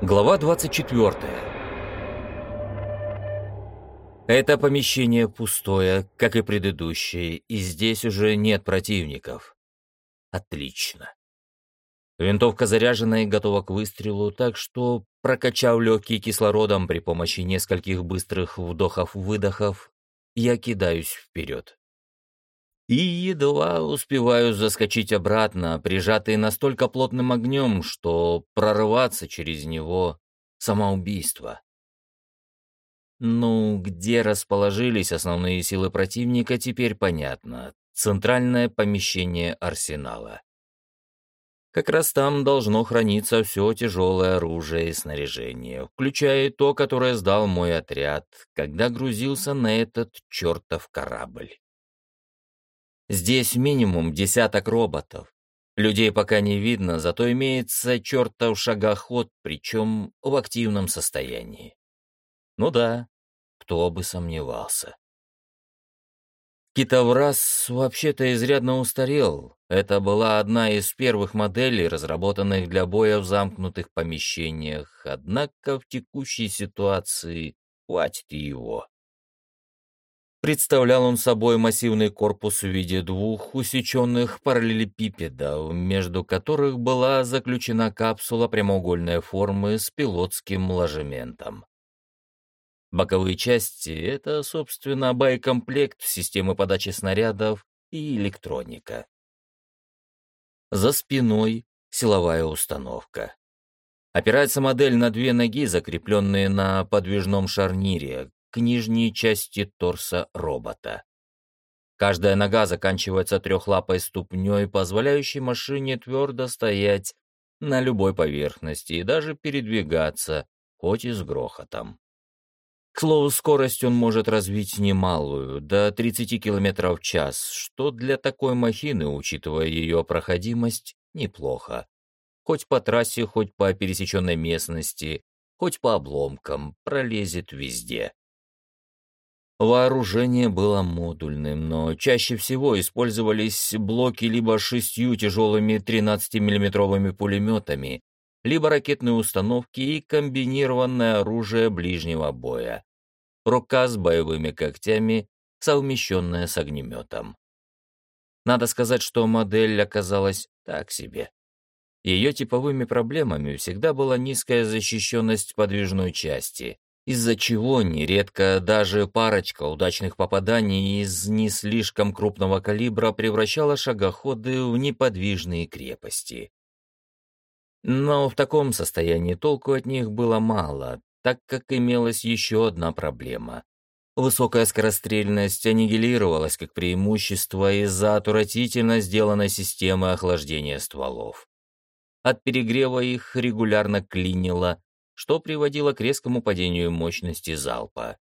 Глава 24. Это помещение пустое, как и предыдущее, и здесь уже нет противников. Отлично. Винтовка заряжена и готова к выстрелу, так что, прокачав легкие кислородом при помощи нескольких быстрых вдохов-выдохов, я кидаюсь вперед. И едва успеваю заскочить обратно, прижатый настолько плотным огнем, что прорываться через него — самоубийство. Ну, где расположились основные силы противника, теперь понятно. Центральное помещение арсенала. Как раз там должно храниться все тяжелое оружие и снаряжение, включая то, которое сдал мой отряд, когда грузился на этот чертов корабль. Здесь минимум десяток роботов. Людей пока не видно, зато имеется чертов шагоход, причем в активном состоянии. Ну да, кто бы сомневался. Китовраз вообще-то изрядно устарел. Это была одна из первых моделей, разработанных для боя в замкнутых помещениях, однако в текущей ситуации хватит его. Представлял он собой массивный корпус в виде двух усеченных параллелепипедов, между которых была заключена капсула прямоугольной формы с пилотским ложементом. Боковые части — это, собственно, боекомплект системы подачи снарядов и электроника. За спиной — силовая установка. Опирается модель на две ноги, закрепленные на подвижном шарнире, к нижней части торса робота. Каждая нога заканчивается трехлапой ступней, позволяющей машине твердо стоять на любой поверхности и даже передвигаться, хоть и с грохотом. К слову, скорость он может развить немалую, до 30 км в час, что для такой махины, учитывая ее проходимость, неплохо. Хоть по трассе, хоть по пересеченной местности, хоть по обломкам, пролезет везде. Вооружение было модульным, но чаще всего использовались блоки либо шестью тяжелыми 13-миллиметровыми пулеметами, либо ракетные установки и комбинированное оружие ближнего боя. Рука с боевыми когтями, совмещенная с огнеметом. Надо сказать, что модель оказалась так себе. Ее типовыми проблемами всегда была низкая защищенность подвижной части, из-за чего нередко даже парочка удачных попаданий из не слишком крупного калибра превращала шагоходы в неподвижные крепости. Но в таком состоянии толку от них было мало, так как имелась еще одна проблема. Высокая скорострельность аннигилировалась как преимущество из-за отвратительно сделанной системы охлаждения стволов. От перегрева их регулярно клинило, что приводило к резкому падению мощности залпа.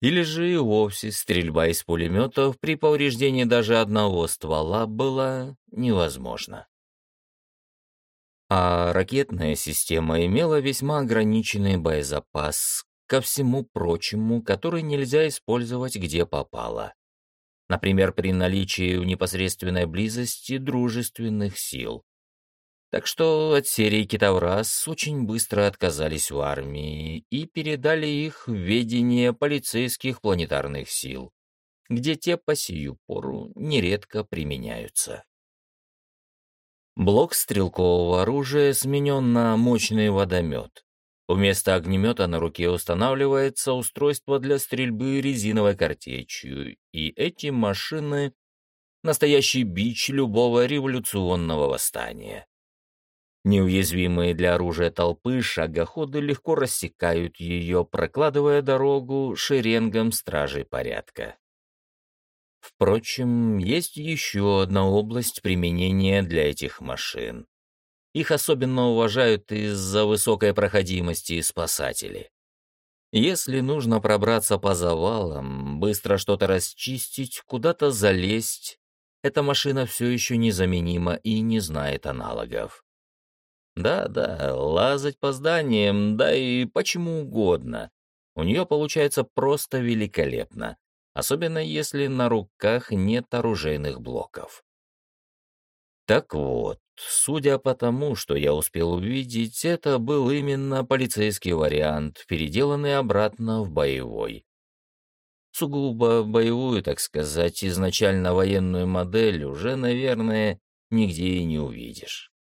Или же и вовсе стрельба из пулеметов при повреждении даже одного ствола была невозможна. А ракетная система имела весьма ограниченный боезапас, ко всему прочему, который нельзя использовать где попало. Например, при наличии в непосредственной близости дружественных сил. Так что от серии «Китаврас» очень быстро отказались в армии и передали их в ведение полицейских планетарных сил, где те по сию пору нередко применяются. Блок стрелкового оружия сменен на мощный водомет. Вместо огнемета на руке устанавливается устройство для стрельбы резиновой картечью, и эти машины — настоящий бич любого революционного восстания. Неуязвимые для оружия толпы шагоходы легко рассекают ее, прокладывая дорогу шеренгам стражей порядка. Впрочем, есть еще одна область применения для этих машин. Их особенно уважают из-за высокой проходимости спасатели. Если нужно пробраться по завалам, быстро что-то расчистить, куда-то залезть, эта машина все еще незаменима и не знает аналогов. Да-да, лазать по зданиям, да и почему угодно. У нее получается просто великолепно, особенно если на руках нет оружейных блоков. Так вот, судя по тому, что я успел увидеть, это был именно полицейский вариант, переделанный обратно в боевой. Сугубо боевую, так сказать, изначально военную модель уже, наверное, нигде и не увидишь.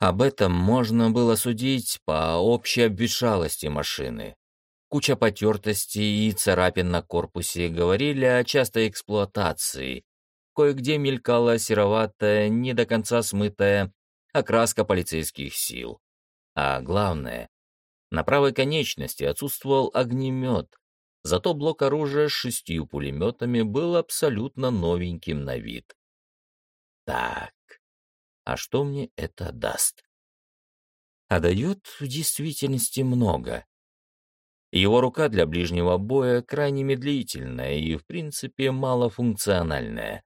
Об этом можно было судить по общей обветшалости машины. Куча потертостей и царапин на корпусе говорили о частой эксплуатации. Кое-где мелькала сероватая, не до конца смытая окраска полицейских сил. А главное, на правой конечности отсутствовал огнемет, зато блок оружия с шестью пулеметами был абсолютно новеньким на вид. Так, а что мне это даст? А дает в действительности много. Его рука для ближнего боя крайне медлительная и, в принципе, малофункциональная.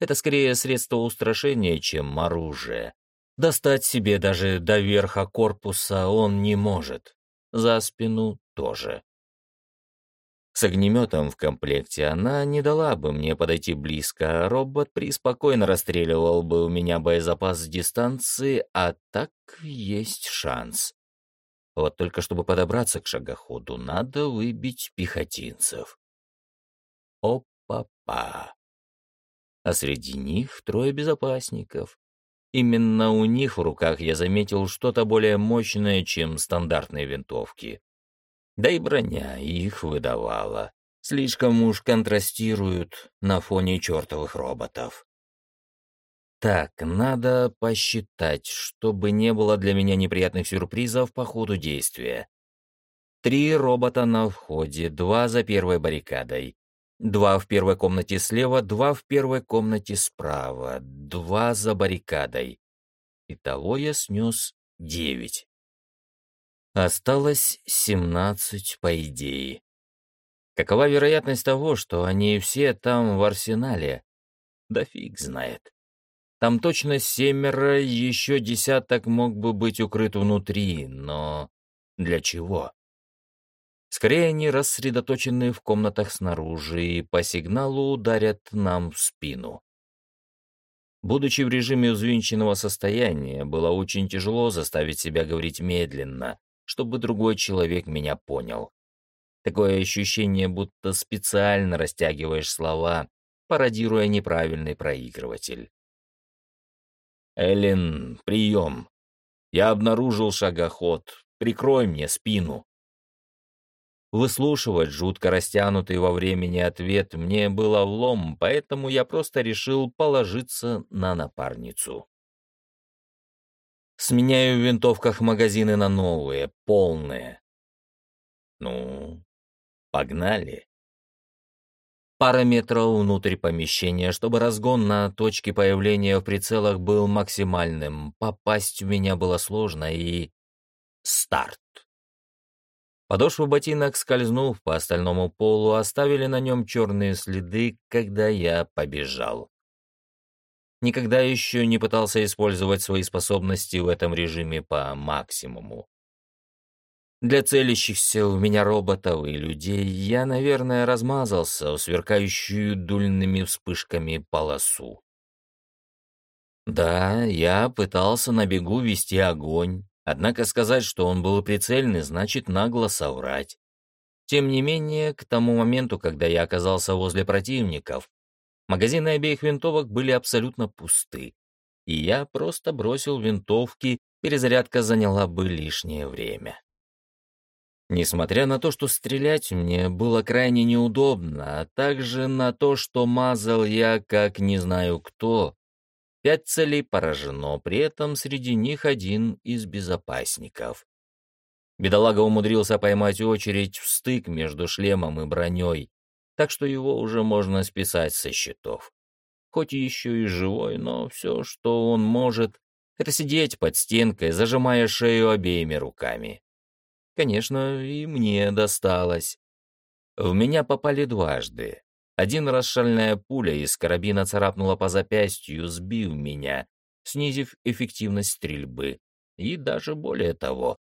Это скорее средство устрашения, чем оружие. Достать себе даже до верха корпуса он не может. За спину тоже. С огнеметом в комплекте она не дала бы мне подойти близко, а робот преспокойно расстреливал бы у меня боезапас с дистанции, а так есть шанс. Вот только чтобы подобраться к шагоходу, надо выбить пехотинцев. Опа-па. А среди них трое безопасников. Именно у них в руках я заметил что-то более мощное, чем стандартные винтовки. Да и броня их выдавала. Слишком уж контрастируют на фоне чертовых роботов. Так, надо посчитать, чтобы не было для меня неприятных сюрпризов по ходу действия. Три робота на входе, два за первой баррикадой. Два в первой комнате слева, два в первой комнате справа, два за баррикадой. Итого я снес девять. Осталось семнадцать по идее. Какова вероятность того, что они все там в арсенале? Да фиг знает. Там точно семеро, еще десяток мог бы быть укрыт внутри, но для чего? Скорее они рассредоточены в комнатах снаружи и по сигналу ударят нам в спину. Будучи в режиме взвинченного состояния, было очень тяжело заставить себя говорить медленно, чтобы другой человек меня понял. Такое ощущение, будто специально растягиваешь слова, пародируя неправильный проигрыватель. «Эллен, прием. Я обнаружил шагоход. Прикрой мне спину». Выслушивать жутко растянутый во времени ответ мне было влом, поэтому я просто решил положиться на напарницу. Сменяю в винтовках магазины на новые, полные. Ну, погнали пара метров внутрь помещения, чтобы разгон на точке появления в прицелах был максимальным. Попасть в меня было сложно и... Старт. Подошвы ботинок, скользнув по остальному полу, оставили на нем черные следы, когда я побежал. Никогда еще не пытался использовать свои способности в этом режиме по максимуму. Для целящихся в меня роботов и людей я, наверное, размазался в сверкающую дульными вспышками полосу. Да, я пытался на бегу вести огонь, однако сказать, что он был прицельный, значит нагло соврать. Тем не менее, к тому моменту, когда я оказался возле противников, магазины обеих винтовок были абсолютно пусты, и я просто бросил винтовки, перезарядка заняла бы лишнее время. Несмотря на то, что стрелять мне было крайне неудобно, а также на то, что мазал я как не знаю кто, пять целей поражено, при этом среди них один из безопасников. Бедолага умудрился поймать очередь в стык между шлемом и броней, так что его уже можно списать со счетов. Хоть еще и живой, но все, что он может, это сидеть под стенкой, зажимая шею обеими руками. Конечно, и мне досталось. В меня попали дважды. Один раз шальная пуля из карабина царапнула по запястью, сбив меня, снизив эффективность стрельбы. И даже более того.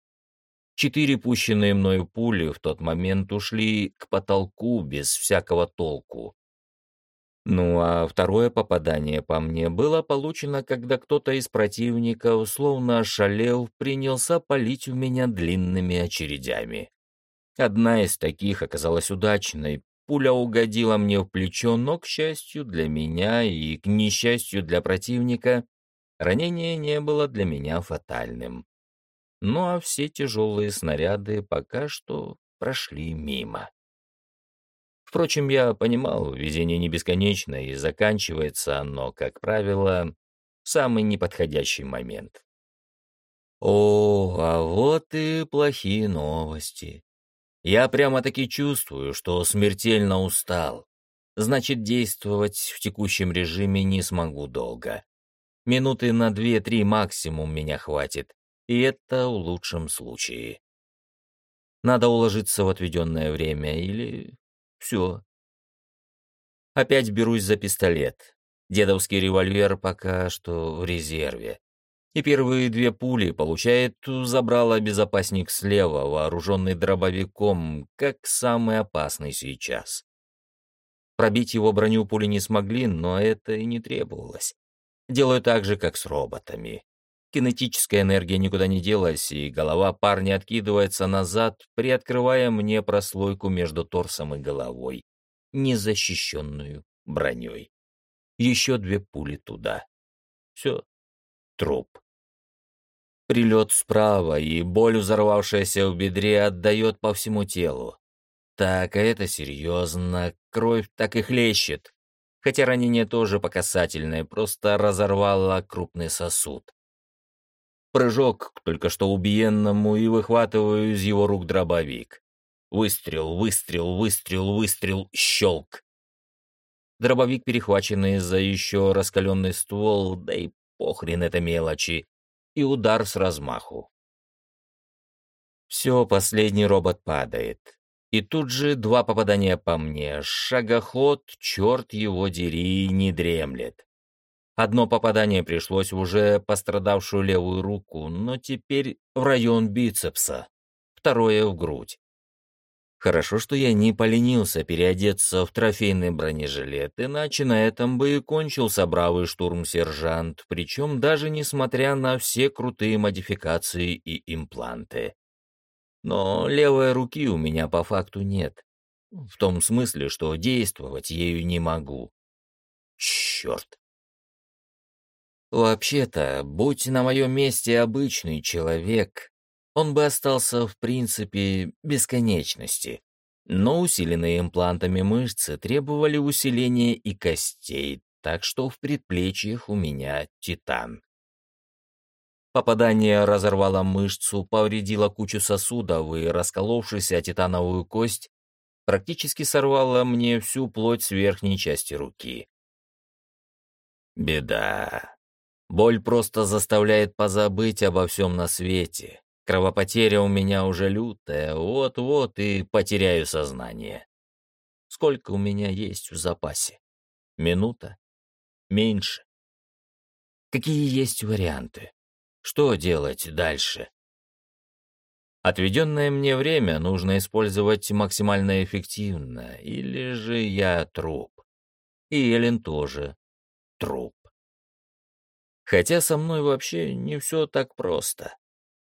Четыре пущенные мною пули в тот момент ушли к потолку без всякого толку. Ну а второе попадание по мне было получено, когда кто-то из противников, словно ошалел, принялся палить в меня длинными очередями. Одна из таких оказалась удачной. Пуля угодила мне в плечо, но, к счастью для меня и к несчастью для противника, ранение не было для меня фатальным. Ну а все тяжелые снаряды пока что прошли мимо. Впрочем, я понимал, везение не бесконечно, и заканчивается оно, как правило, в самый неподходящий момент. О, а вот и плохие новости. Я прямо-таки чувствую, что смертельно устал. Значит, действовать в текущем режиме не смогу долго. Минуты на две-три максимум меня хватит, и это в лучшем случае. Надо уложиться в отведенное время или все. Опять берусь за пистолет. Дедовский револьвер пока что в резерве. И первые две пули получает забрала безопасник слева, вооруженный дробовиком, как самый опасный сейчас. Пробить его броню пули не смогли, но это и не требовалось. Делаю так же, как с роботами. Кинетическая энергия никуда не делась, и голова парня откидывается назад, приоткрывая мне прослойку между торсом и головой, незащищенную броней. Еще две пули туда. Все. Труп. Прилет справа, и боль, взорвавшаяся в бедре, отдает по всему телу. Так, а это серьезно, кровь так и хлещет. Хотя ранение тоже по касательной, просто разорвало крупный сосуд. Прыжок к только что убиенному и выхватываю из его рук дробовик. Выстрел, выстрел, выстрел, выстрел, щелк. Дробовик, перехваченный за еще раскаленный ствол, да и похрен это мелочи, и удар с размаху. Все, последний робот падает. И тут же два попадания по мне. Шагоход, черт его дери, не дремлет. Одно попадание пришлось в уже пострадавшую левую руку, но теперь в район бицепса, второе в грудь. Хорошо, что я не поленился переодеться в трофейный бронежилет, иначе на этом бы и кончился бравый штурм-сержант, причем даже несмотря на все крутые модификации и импланты. Но левой руки у меня по факту нет. В том смысле, что действовать ею не могу. Черт. Вообще-то, будь на моем месте обычный человек, он бы остался в принципе бесконечности. Но усиленные имплантами мышцы требовали усиления и костей, так что в предплечьях у меня титан. Попадание разорвало мышцу, повредило кучу сосудов и, расколовшись о титановую кость, практически сорвало мне всю плоть с верхней части руки. Беда. Боль просто заставляет позабыть обо всем на свете. Кровопотеря у меня уже лютая, вот-вот и потеряю сознание. Сколько у меня есть в запасе? Минута? Меньше? Какие есть варианты? Что делать дальше? Отведенное мне время нужно использовать максимально эффективно, или же я труп. И Эллен тоже труп. Хотя со мной вообще не все так просто.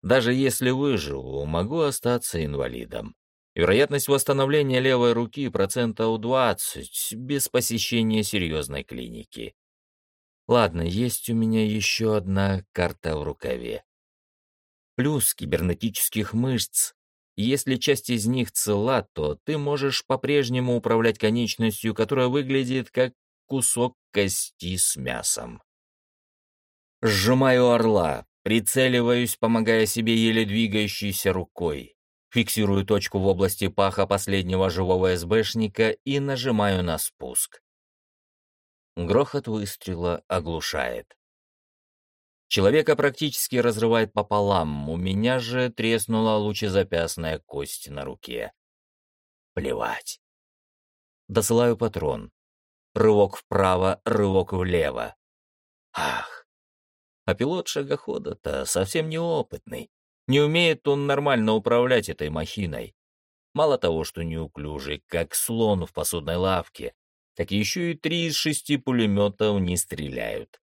Даже если выживу, могу остаться инвалидом. Вероятность восстановления левой руки процентов 20 без посещения серьезной клиники. Ладно, есть у меня еще одна карта в рукаве. Плюс кибернетических мышц. Если часть из них цела, то ты можешь по-прежнему управлять конечностью, которая выглядит как кусок кости с мясом. Сжимаю орла, прицеливаюсь, помогая себе еле двигающейся рукой. Фиксирую точку в области паха последнего живого СБшника и нажимаю на спуск. Грохот выстрела оглушает. Человека практически разрывает пополам, у меня же треснула лучезапястная кость на руке. Плевать. Досылаю патрон. Рывок вправо, рывок влево. Ах, а пилот шагохода-то совсем неопытный. Не умеет он нормально управлять этой махиной. Мало того, что неуклюжий, как слон в посудной лавке, так еще и три из шести пулеметов не стреляют.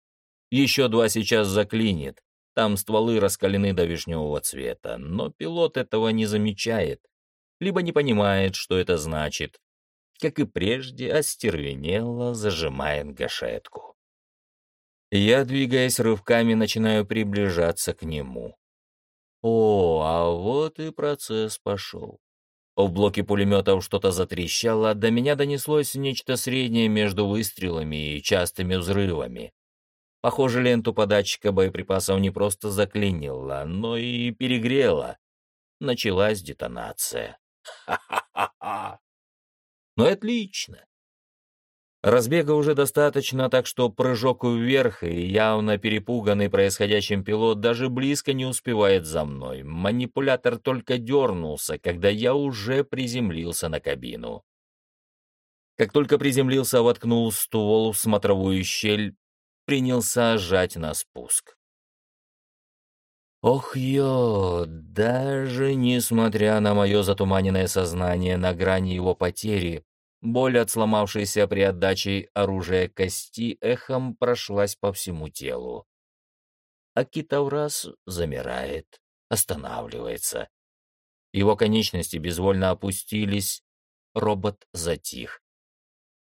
Еще два сейчас заклинит, там стволы раскалены до вишневого цвета, но пилот этого не замечает, либо не понимает, что это значит, как и прежде остервенело зажимает гашетку. Я, двигаясь рывками, начинаю приближаться к нему. О, а вот и процесс пошел. В блоке пулеметов что-то затрещало, до меня донеслось нечто среднее между выстрелами и частыми взрывами. Похоже, ленту податчика боеприпасов не просто заклинило, но и перегрело. Началась детонация. Ха-ха-ха-ха! Ну, отлично. Разбега уже достаточно, так что прыжок вверх, и явно перепуганный происходящим пилот даже близко не успевает за мной. Манипулятор только дернулся, когда я уже приземлился на кабину. Как только приземлился, воткнул ствол в смотровую щель, принялся жать на спуск. Ох, ё, даже несмотря на мое затуманенное сознание на грани его потери, боль от сломавшейся при отдаче оружия кости эхом прошлась по всему телу. А китаврас замирает, останавливается. Его конечности безвольно опустились, робот затих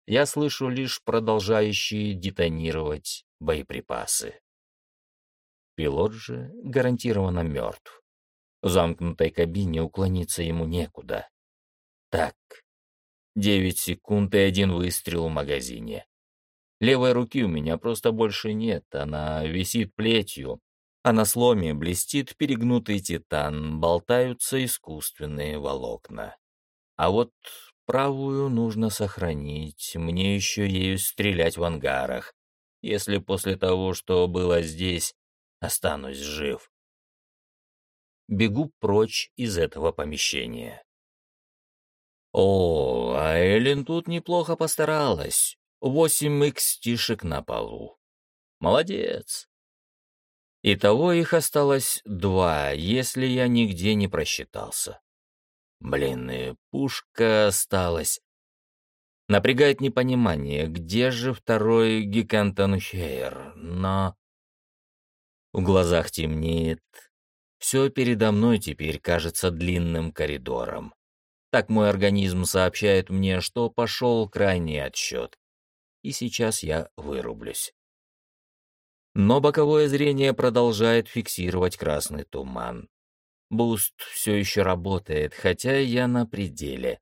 я слышу лишь продолжающие детонировать боеприпасы. Пилот же гарантированно мертв. В замкнутой кабине уклониться ему некуда. Так, девять секунд и один выстрел в магазине. Левой руки у меня просто больше нет, она висит плетью, а на сломе блестит перегнутый титан, болтаются искусственные волокна. А вот Правую нужно сохранить, мне еще ею стрелять в ангарах, если после того, что было здесь, останусь жив. Бегу прочь из этого помещения. О, а Эллен тут неплохо постаралась. Восемь икстишек на полу. Молодец. Итого их осталось два, если я нигде не просчитался. Блин, и пушка осталась. Напрягает непонимание, где же второй Гикантонхейр, но... В глазах темнеет. Все передо мной теперь кажется длинным коридором. Так мой организм сообщает мне, что пошел крайний отсчет. И сейчас я вырублюсь. Но боковое зрение продолжает фиксировать красный туман. Буст все еще работает, хотя я на пределе.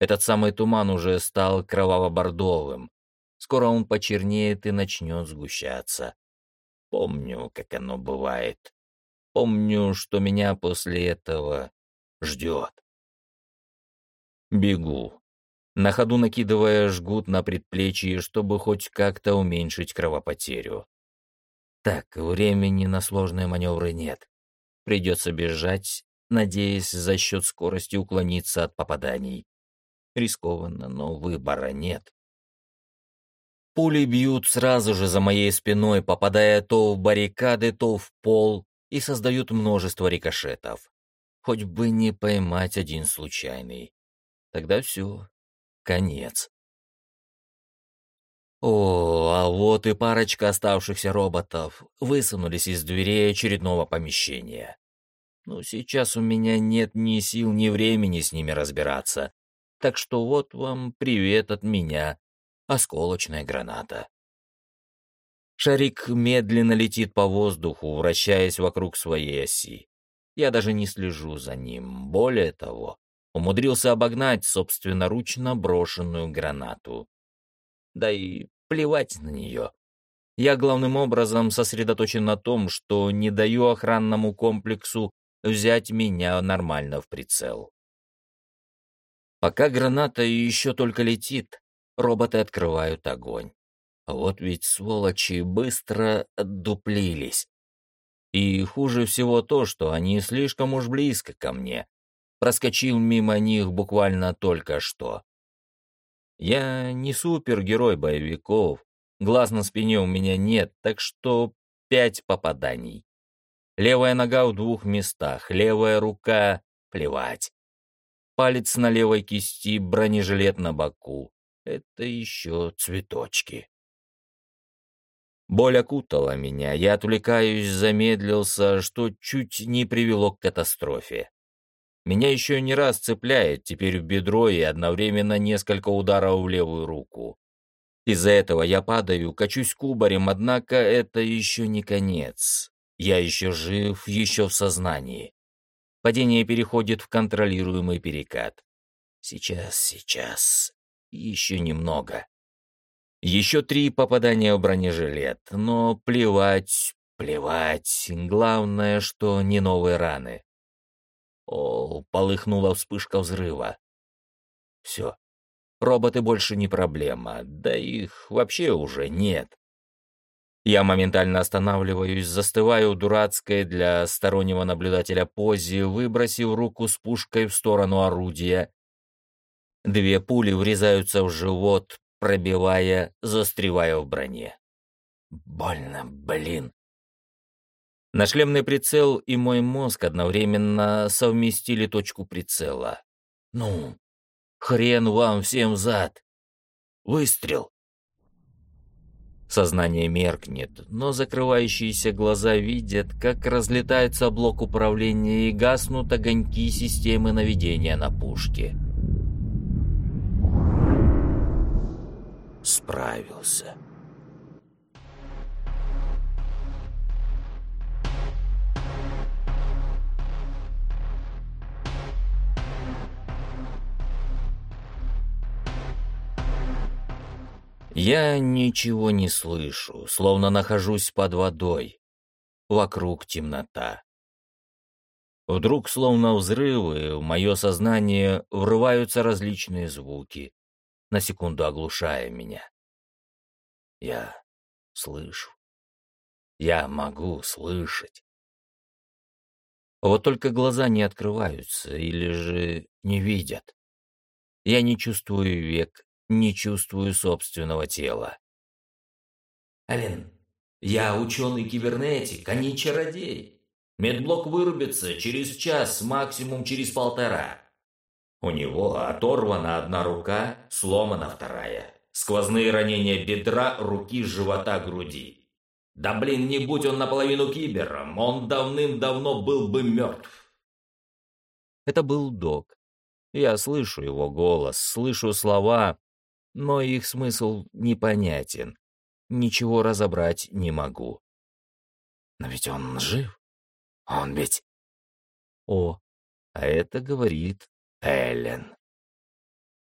Этот самый туман уже стал кроваво-бордовым. Скоро он почернеет и начнет сгущаться. Помню, как оно бывает. Помню, что меня после этого ждет. Бегу, на ходу накидывая жгут на предплечье, чтобы хоть как-то уменьшить кровопотерю. Так, времени на сложные маневры нет. Придется бежать, надеясь за счет скорости уклониться от попаданий. Рискованно, но выбора нет. Пули бьют сразу же за моей спиной, попадая то в баррикады, то в пол, и создают множество рикошетов. Хоть бы не поймать один случайный. Тогда все, конец. О, а вот и парочка оставшихся роботов высунулись из дверей очередного помещения. Ну, сейчас у меня нет ни сил, ни времени с ними разбираться. Так что вот вам привет от меня, осколочная граната. Шарик медленно летит по воздуху, вращаясь вокруг своей оси. Я даже не слежу за ним. Более того, умудрился обогнать собственноручно брошенную гранату. Да и плевать на нее. Я главным образом сосредоточен на том, что не даю охранному комплексу взять меня нормально в прицел. Пока граната еще только летит, роботы открывают огонь. Вот ведь сволочи быстро отдуплились. И хуже всего то, что они слишком уж близко ко мне. Проскочил мимо них буквально только что. Я не супергерой боевиков, глаз на спине у меня нет, так что пять попаданий. Левая нога в двух местах, левая рука — плевать. Палец на левой кисти, бронежилет на боку. это еще цветочки. Боль окутала меня, я отвлекаюсь, замедлился, что чуть не привело к катастрофе. Меня еще не раз цепляет, теперь в бедро и одновременно несколько ударов в левую руку. Из-за этого я падаю, качусь кубарем, однако это еще не конец. Я еще жив, еще в сознании. Падение переходит в контролируемый перекат. Сейчас, сейчас. Еще немного. Еще три попадания в бронежилет, но плевать, плевать. Главное, что не новые раны. О, полыхнула вспышка взрыва. Все. Роботы больше не проблема, да их вообще уже нет. Я моментально останавливаюсь, застываю дурацкой для стороннего наблюдателя позе, выбросив руку с пушкой в сторону орудия. Две пули врезаются в живот, пробивая, застревая в броне. Больно, блин. Нашлемный прицел и мой мозг одновременно совместили точку прицела. Ну, хрен вам всем зад. Выстрел. Сознание меркнет, но закрывающиеся глаза видят, как разлетается блок управления и гаснут огоньки системы наведения на пушке. Справился. Я ничего не слышу, словно нахожусь под водой. Вокруг темнота. Вдруг, словно взрывы, в мое сознание врываются различные звуки, на секунду оглушая меня. Я слышу. Я могу слышать. Вот только глаза не открываются или же не видят. Я не чувствую век, не чувствую собственного тела. Ален, я ученый-кибернетик, а не чародей. Медблок вырубится через час, максимум через полтора. У него оторвана одна рука, сломана вторая. Сквозные ранения бедра, руки, живота, груди. Да блин, не будь он наполовину кибером, он давным-давно был бы мертв. Это был док. Я слышу его голос, слышу слова, но их смысл непонятен. Ничего разобрать не могу. Но ведь он жив. Он ведь... О, а это говорит Эллен.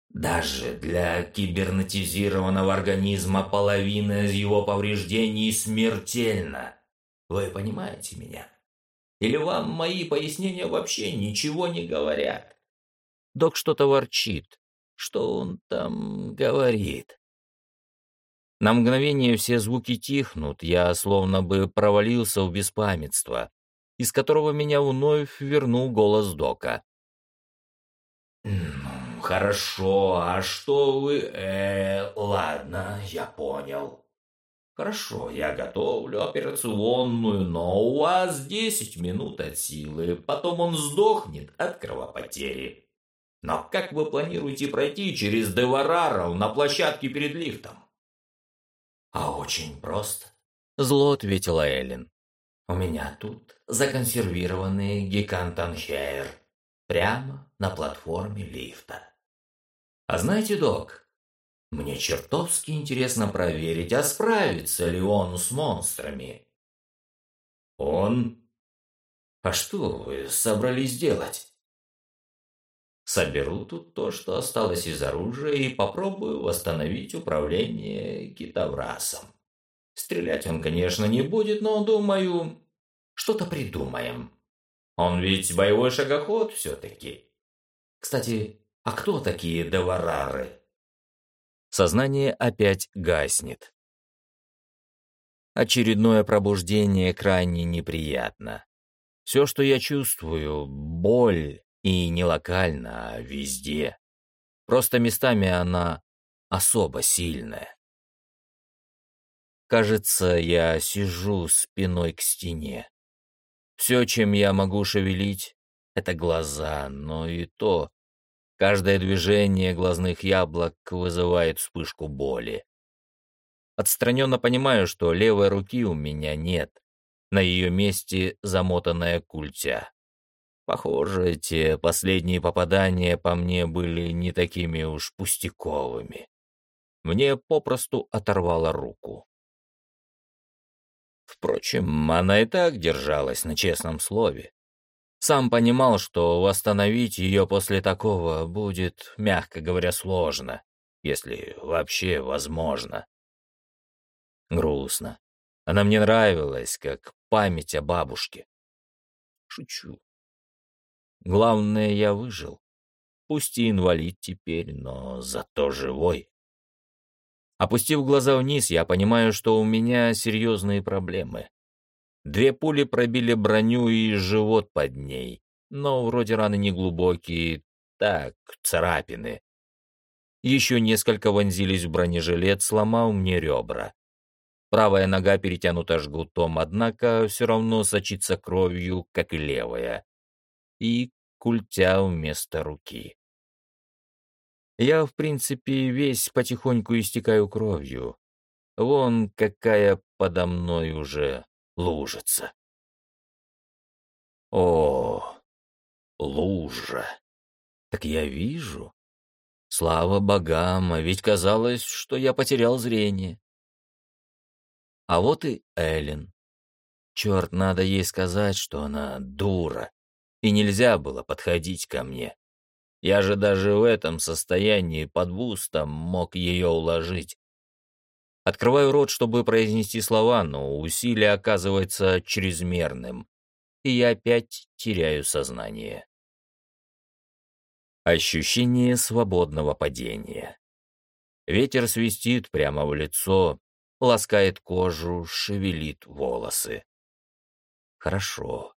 Даже для кибернетизированного организма половина из его повреждений смертельна. Вы понимаете меня? Или вам мои пояснения вообще ничего не говорят? Док что-то ворчит. Что он там говорит? На мгновение все звуки тихнут, я словно бы провалился в беспамятство, из которого меня вновь вернул голос Дока. «Ну, хорошо, а что вы... Э, ладно, я понял. Хорошо, я готовлю операционную, но у вас десять минут от силы, потом он сдохнет от кровопотери. Но как вы планируете пройти через Девараров на площадке перед лифтом? А очень просто. Зло ответила Эллен. У меня тут законсервированный гигантанхейр. Прямо на платформе лифта. А знаете, док, мне чертовски интересно проверить, а справится ли он с монстрами. Он? А что вы собрались делать? Соберу тут то, что осталось из оружия, и попробую восстановить управление китоврасом. Стрелять он, конечно, не будет, но, думаю, что-то придумаем. Он ведь боевой шагоход все-таки. Кстати, а кто такие деварары? Сознание опять гаснет. Очередное пробуждение крайне неприятно. Все, что я чувствую, боль, и не локально, а везде. Просто местами она особо сильная. Кажется, я сижу спиной к стене. Все, чем я могу шевелить, это глаза, но и то, Каждое движение глазных яблок вызывает вспышку боли. Отстраненно понимаю, что левой руки у меня нет. На ее месте замотанная культя. Похоже, эти последние попадания по мне были не такими уж пустяковыми. Мне попросту оторвало руку. Впрочем, она и так держалась на честном слове. Сам понимал, что восстановить ее после такого будет, мягко говоря, сложно, если вообще возможно. Грустно. Она мне нравилась, как память о бабушке. Шучу. Главное, я выжил. Пусть и инвалид теперь, но зато живой. Опустив глаза вниз, я понимаю, что у меня серьезные проблемы. Две пули пробили броню и живот под ней, но вроде раны не глубокие, так, царапины. Еще несколько вонзились в бронежилет, сломал мне ребра. Правая нога перетянута жгутом, однако все равно сочится кровью, как и левая. И культя вместо руки. Я, в принципе, весь потихоньку истекаю кровью. Вон какая подо мной уже лужица. О, лужа. Так я вижу. Слава богам, а ведь казалось, что я потерял зрение. А вот и Эллен. Черт, надо ей сказать, что она дура, и нельзя было подходить ко мне. Я же даже в этом состоянии под бустом мог ее уложить. Открываю рот, чтобы произнести слова, но усилие оказывается чрезмерным, и я опять теряю сознание. Ощущение свободного падения. Ветер свистит прямо в лицо, ласкает кожу, шевелит волосы. Хорошо,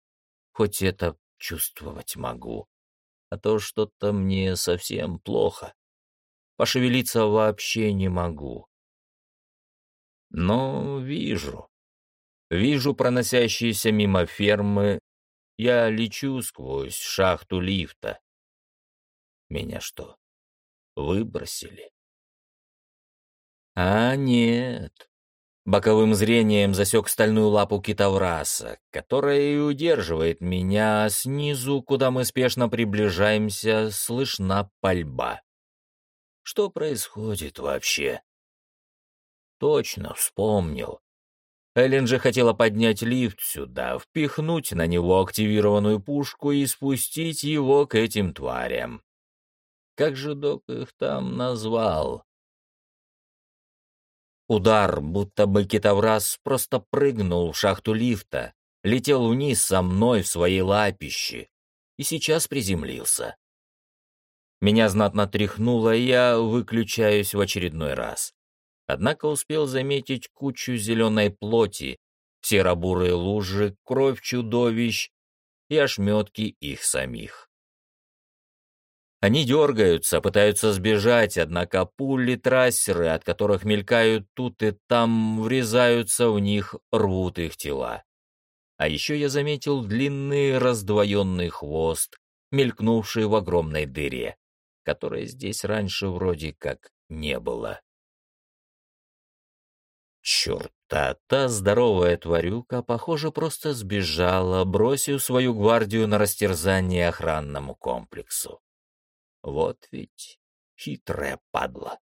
хоть это чувствовать могу, а то что-то мне совсем плохо. Пошевелиться вообще не могу. Но вижу. Вижу проносящиеся мимо фермы. Я лечу сквозь шахту лифта. Меня что, выбросили? А нет. Боковым зрением засек стальную лапу китовраса, которая и удерживает меня, а снизу, куда мы спешно приближаемся, слышна пальба. Что происходит вообще? Точно, вспомнил. Эллен же хотела поднять лифт сюда, впихнуть на него активированную пушку и спустить его к этим тварям. Как же док их там назвал? Удар, будто бы китовраз просто прыгнул в шахту лифта, летел вниз со мной в своей лапище и сейчас приземлился. Меня знатно тряхнуло, и я выключаюсь в очередной раз. Однако успел заметить кучу зеленой плоти, серо-бурые лужи, кровь чудовищ и ошметки их самих. Они дергаются, пытаются сбежать, однако пули-трассеры, от которых мелькают тут и там, врезаются в них, рвут их тела. А еще я заметил длинный раздвоенный хвост, мелькнувший в огромной дыре, которой здесь раньше вроде как не было. Черт, а та здоровая тварюка, похоже, просто сбежала, бросив свою гвардию на растерзание охранному комплексу. Вот ведь хитрая падла.